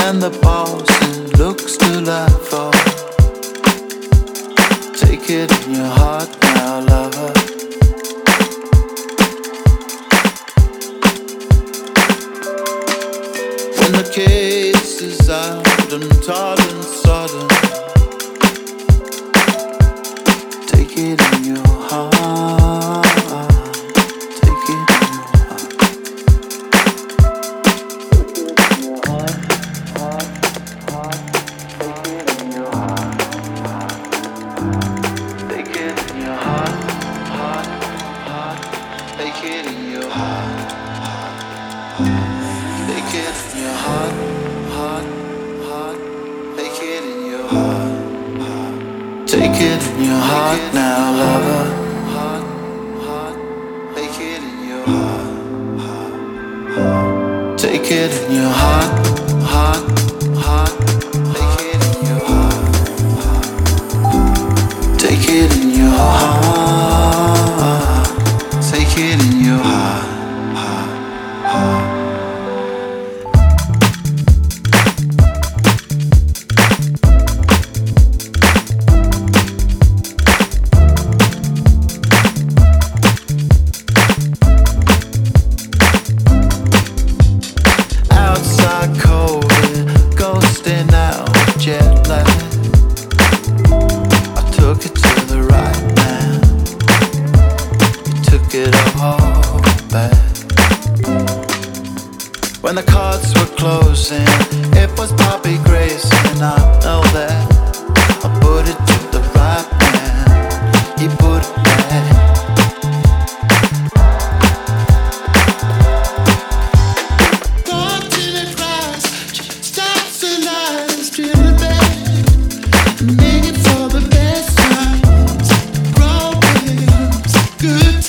and the boss looks to laugh for. Take it in your heart now, lover. When the case is out and taught Take it in your heart. Take it in your heart, heart, heart. Take it in your heart. Take it in your heart now, lover. Heart, heart. Take it in your heart. Take it in your heart, Take it all back. When the cards were closing, it was Bobby Grace, and I know that.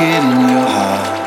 In your heart,